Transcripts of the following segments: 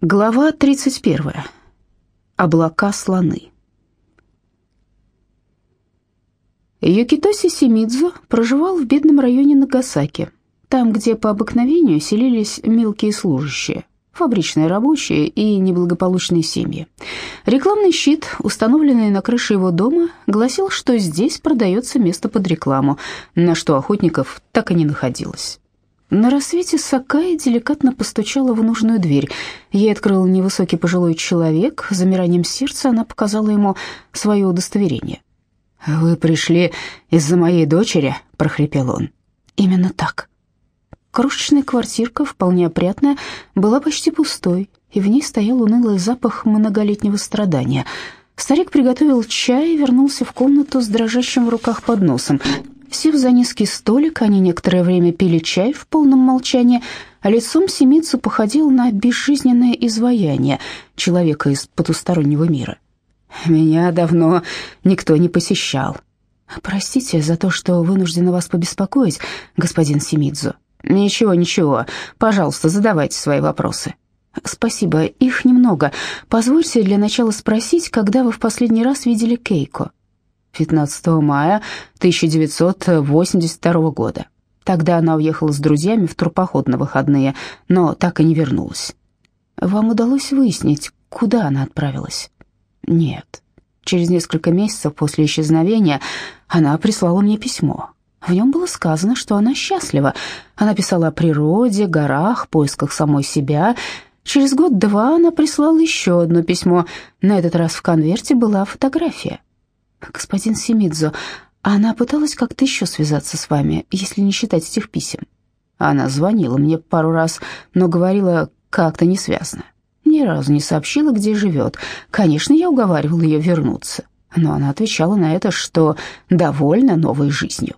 Глава 31. Облака слоны. Юкитоси Симидзу проживал в бедном районе Нагасаки, там, где по обыкновению селились мелкие служащие, фабричные рабочие и неблагополучные семьи. Рекламный щит, установленный на крыше его дома, гласил, что здесь продается место под рекламу, на что охотников так и не находилось. На рассвете Сакая деликатно постучала в нужную дверь. Ей открыл невысокий пожилой человек. Замиранием сердца она показала ему свое удостоверение. «Вы пришли из-за моей дочери?» — прохрипел он. «Именно так». Крошечная квартирка, вполне опрятная, была почти пустой, и в ней стоял унылый запах многолетнего страдания. Старик приготовил чай и вернулся в комнату с дрожащим в руках подносом. Сев за низкий столик, они некоторое время пили чай в полном молчании, а лицом Семицу походил на безжизненное изваяние человека из потустороннего мира. «Меня давно никто не посещал. Простите за то, что вынуждена вас побеспокоить, господин Семидзу. Ничего, ничего. Пожалуйста, задавайте свои вопросы». «Спасибо, их немного. Позвольте для начала спросить, когда вы в последний раз видели Кейко?» 15 мая 1982 года. Тогда она уехала с друзьями в турпоход на выходные, но так и не вернулась. Вам удалось выяснить, куда она отправилась? Нет. Через несколько месяцев после исчезновения она прислала мне письмо. В нем было сказано, что она счастлива. Она писала о природе, горах, поисках самой себя. Через год-два она прислала еще одно письмо. На этот раз в конверте была фотография. «Господин Семидзо, она пыталась как-то еще связаться с вами, если не считать этих писем?» Она звонила мне пару раз, но говорила как-то несвязно. Ни разу не сообщила, где живет. Конечно, я уговаривал ее вернуться, но она отвечала на это, что довольна новой жизнью.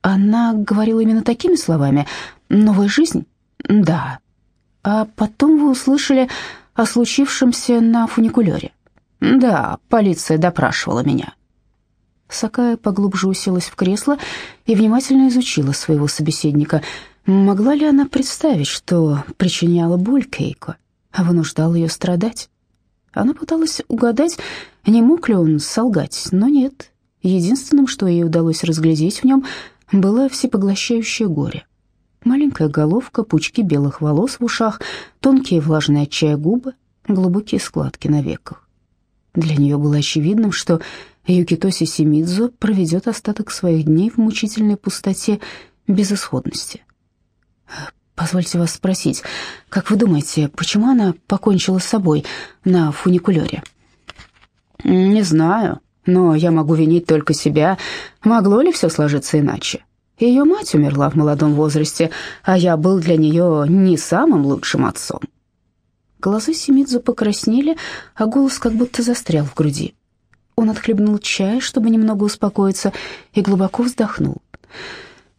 Она говорила именно такими словами «новая жизнь»? Да. А потом вы услышали о случившемся на фуникулере? Да, полиция допрашивала меня. Сакая поглубже уселась в кресло и внимательно изучила своего собеседника. Могла ли она представить, что причиняла боль Кейко, а вынуждала ее страдать? Она пыталась угадать, не мог ли он солгать, но нет. Единственным, что ей удалось разглядеть в нем, было всепоглощающее горе. Маленькая головка, пучки белых волос в ушах, тонкие влажные от чая губы, глубокие складки на веках. Для нее было очевидным, что Юкитоси Симидзу проведет остаток своих дней в мучительной пустоте безысходности. Позвольте вас спросить, как вы думаете, почему она покончила с собой на фуникулере? Не знаю, но я могу винить только себя. Могло ли все сложиться иначе? Ее мать умерла в молодом возрасте, а я был для нее не самым лучшим отцом. Глаза Симидзу покраснели, а голос как будто застрял в груди. Он отхлебнул чай, чтобы немного успокоиться, и глубоко вздохнул.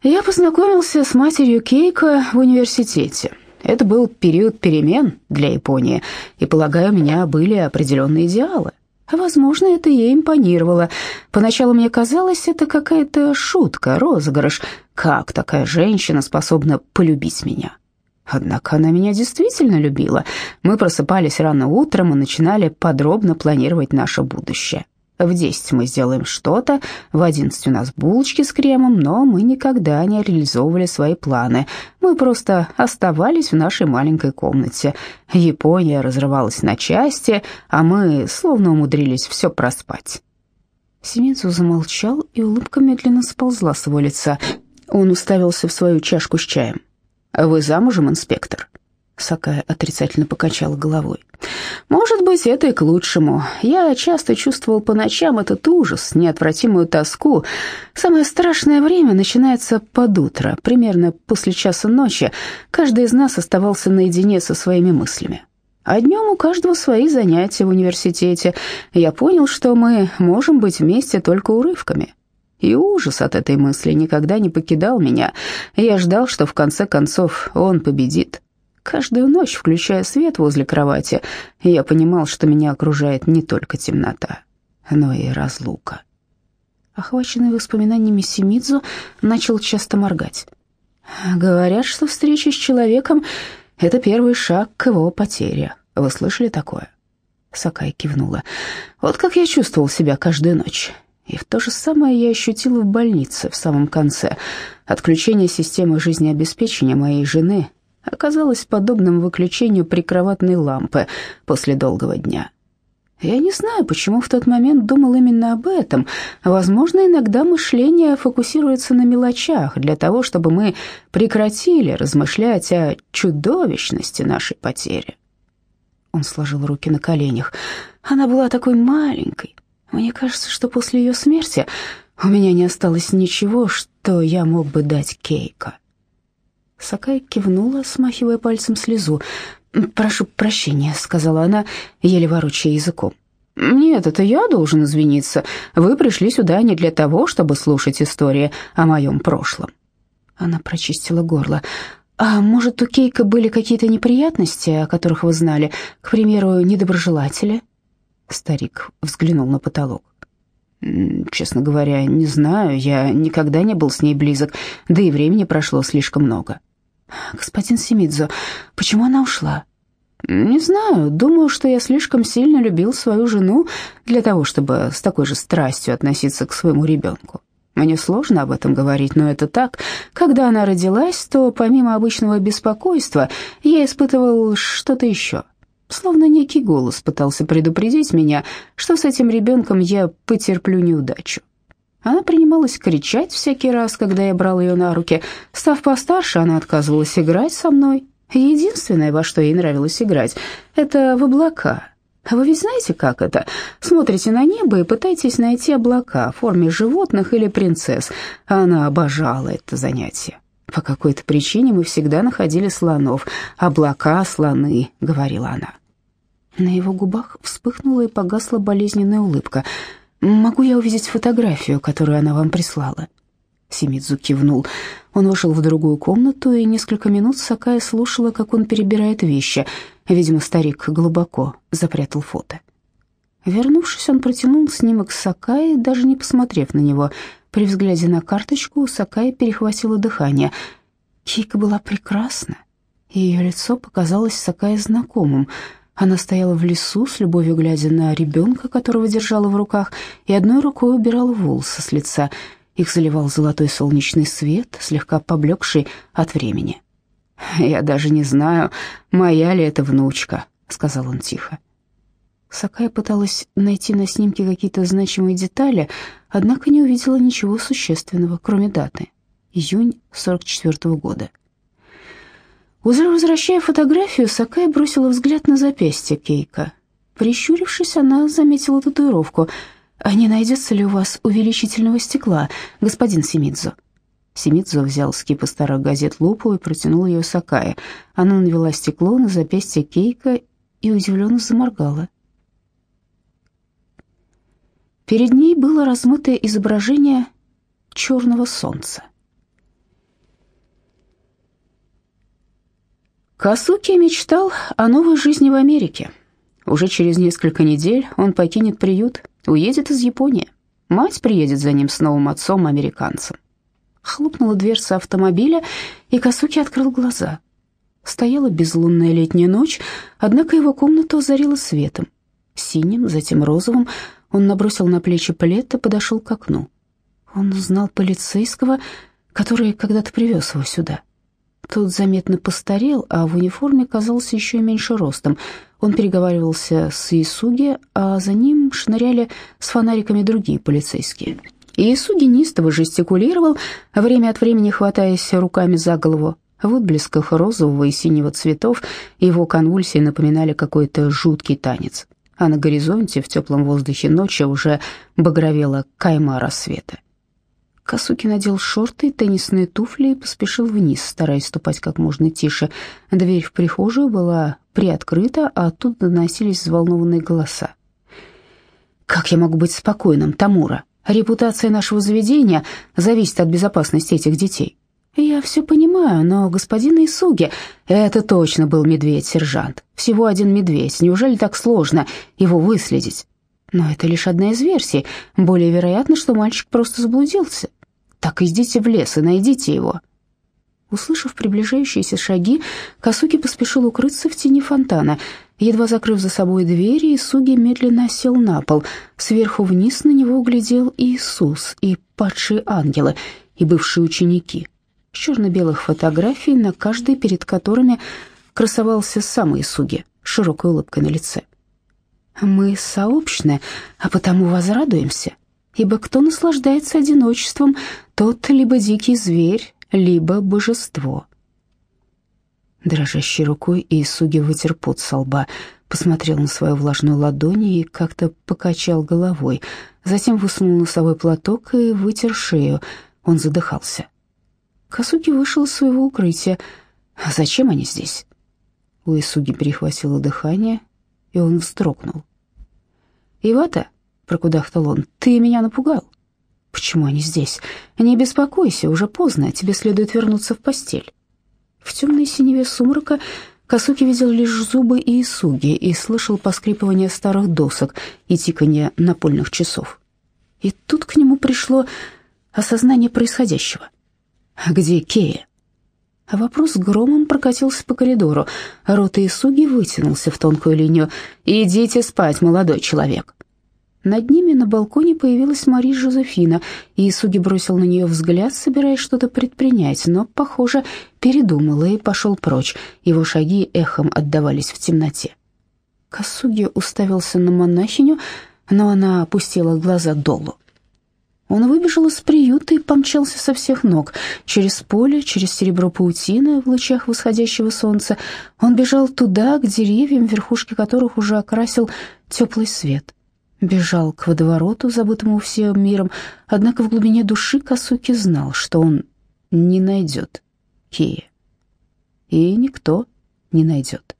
«Я познакомился с матерью Кейка в университете. Это был период перемен для Японии, и, полагаю, у меня были определенные идеалы. Возможно, это ей импонировало. Поначалу мне казалось, это какая-то шутка, розыгрыш. Как такая женщина способна полюбить меня?» Однако она меня действительно любила. Мы просыпались рано утром и начинали подробно планировать наше будущее. В десять мы сделаем что-то, в одиннадцать у нас булочки с кремом, но мы никогда не реализовывали свои планы. Мы просто оставались в нашей маленькой комнате. Япония разрывалась на части, а мы словно умудрились все проспать. Семенцу замолчал, и улыбка медленно сползла с его лица. Он уставился в свою чашку с чаем. «Вы замужем, инспектор?» Сакая отрицательно покачала головой. «Может быть, это и к лучшему. Я часто чувствовал по ночам этот ужас, неотвратимую тоску. Самое страшное время начинается под утро, примерно после часа ночи. Каждый из нас оставался наедине со своими мыслями. А днем у каждого свои занятия в университете. Я понял, что мы можем быть вместе только урывками». И ужас от этой мысли никогда не покидал меня. Я ждал, что в конце концов он победит. Каждую ночь, включая свет возле кровати, я понимал, что меня окружает не только темнота, но и разлука. Охваченный воспоминаниями Семидзу начал часто моргать. Говорят, что встреча с человеком — это первый шаг к его потере. Вы слышали такое?» Сакай кивнула. «Вот как я чувствовал себя каждую ночь. И в то же самое я ощутила в больнице в самом конце. Отключение системы жизнеобеспечения моей жены оказалось подобным выключению прикроватной лампы после долгого дня. Я не знаю, почему в тот момент думал именно об этом. Возможно, иногда мышление фокусируется на мелочах для того, чтобы мы прекратили размышлять о чудовищности нашей потери. Он сложил руки на коленях. Она была такой маленькой. Мне кажется, что после ее смерти у меня не осталось ничего, что я мог бы дать Кейко. Сакай кивнула, смахивая пальцем слезу. «Прошу прощения», — сказала она, еле ворочая языком. «Нет, это я должен извиниться. Вы пришли сюда не для того, чтобы слушать истории о моем прошлом». Она прочистила горло. «А может, у Кейка были какие-то неприятности, о которых вы знали? К примеру, недоброжелатели?» Старик взглянул на потолок. «Честно говоря, не знаю. Я никогда не был с ней близок, да и времени прошло слишком много». «Господин Семидзо, почему она ушла?» «Не знаю. Думаю, что я слишком сильно любил свою жену для того, чтобы с такой же страстью относиться к своему ребенку. Мне сложно об этом говорить, но это так. Когда она родилась, то помимо обычного беспокойства я испытывал что-то еще. Словно некий голос пытался предупредить меня, что с этим ребенком я потерплю неудачу. Она принималась кричать всякий раз, когда я брал ее на руки. Став постарше, она отказывалась играть со мной. Единственное, во что ей нравилось играть, это в облака. Вы ведь знаете, как это? Смотрите на небо и пытаетесь найти облака в форме животных или принцесс. Она обожала это занятие. По какой-то причине мы всегда находили слонов. «Облака, слоны», — говорила она. На его губах вспыхнула и погасла болезненная улыбка — «Могу я увидеть фотографию, которую она вам прислала?» Симидзу кивнул. Он вышел в другую комнату, и несколько минут Сакая слушала, как он перебирает вещи. Видимо, старик глубоко запрятал фото. Вернувшись, он протянул снимок Сакаи, даже не посмотрев на него. При взгляде на карточку Сакая перехватила дыхание. Кейка была прекрасна, и ее лицо показалось Сакае знакомым — она стояла в лесу, с любовью глядя на ребенка, которого держала в руках, и одной рукой убирала волосы с лица. Их заливал золотой солнечный свет, слегка поблекший от времени. «Я даже не знаю, моя ли это внучка», — сказал он тихо. Сакая пыталась найти на снимке какие-то значимые детали, однако не увидела ничего существенного, кроме даты. Июнь 44 -го года. Уже возвращая фотографию, Сакай бросила взгляд на запястье Кейка. Прищурившись, она заметила татуировку. «А не найдется ли у вас увеличительного стекла, господин Семидзо?» Семидзо взял с кипа старых газет лупу и протянул ее Сакае. Она навела стекло на запястье Кейка и удивленно заморгала. Перед ней было размытое изображение черного солнца. Касуки мечтал о новой жизни в Америке. Уже через несколько недель он покинет приют, уедет из Японии. Мать приедет за ним с новым отцом-американцем. Хлопнула дверца автомобиля, и Касуки открыл глаза. Стояла безлунная летняя ночь, однако его комнату озарила светом. Синим, затем розовым. Он набросил на плечи плед и подошел к окну. Он узнал полицейского, который когда-то привез его сюда. Тот заметно постарел, а в униформе казался еще меньше ростом. Он переговаривался с Исуги, а за ним шныряли с фонариками другие полицейские. Исуги неистово жестикулировал, время от времени хватаясь руками за голову. В отблесках розового и синего цветов его конвульсии напоминали какой-то жуткий танец. А на горизонте в теплом воздухе ночи уже багровела кайма рассвета. Касуки надел шорты теннисные туфли и поспешил вниз, стараясь ступать как можно тише. Дверь в прихожую была приоткрыта, а оттуда доносились взволнованные голоса. «Как я могу быть спокойным, Тамура? Репутация нашего заведения зависит от безопасности этих детей». «Я все понимаю, но господин Исуги...» «Это точно был медведь-сержант. Всего один медведь. Неужели так сложно его выследить?» «Но это лишь одна из версий. Более вероятно, что мальчик просто заблудился. Так идите в лес и найдите его». Услышав приближающиеся шаги, Касуки поспешил укрыться в тени фонтана. Едва закрыв за собой двери, Исуги медленно сел на пол. Сверху вниз на него глядел Иисус и падшие ангелы, и бывшие ученики. С черно-белых фотографий, на каждой перед которыми красовался сам Исуги, широкой улыбкой на лице. «Мы сообщны, а потому возрадуемся, ибо кто наслаждается одиночеством, тот либо дикий зверь, либо божество». Дрожащей рукой Иисуги вытер пот со лба, посмотрел на свою влажную ладонь и как-то покачал головой. Затем высунул носовой платок и вытер шею. Он задыхался. Касуки вышел из своего укрытия. Зачем они здесь? У Исуги перехватило дыхание, и он вздрогнул. «Ивата», — прокудахтал он, — «ты меня напугал». «Почему они здесь? Не беспокойся, уже поздно, тебе следует вернуться в постель». В темной синеве сумрака Касуки видел лишь зубы и исуги и слышал поскрипывание старых досок и тиканье напольных часов. И тут к нему пришло осознание происходящего. «Где Кея?» А вопрос громом прокатился по коридору. Рот Исуги вытянулся в тонкую линию. «Идите спать, молодой человек». Над ними на балконе появилась Мари Жозефина, и Исуги бросил на нее взгляд, собираясь что-то предпринять, но, похоже, передумал и пошел прочь. Его шаги эхом отдавались в темноте. Касуги уставился на монахиню, но она опустила глаза долу. Он выбежал из приюта и помчался со всех ног. Через поле, через серебро паутины в лучах восходящего солнца. Он бежал туда, к деревьям, верхушки которых уже окрасил теплый свет бежал к водовороту, забытому всем миром, однако в глубине души Касуки знал, что он не найдет Кея. И никто не найдет.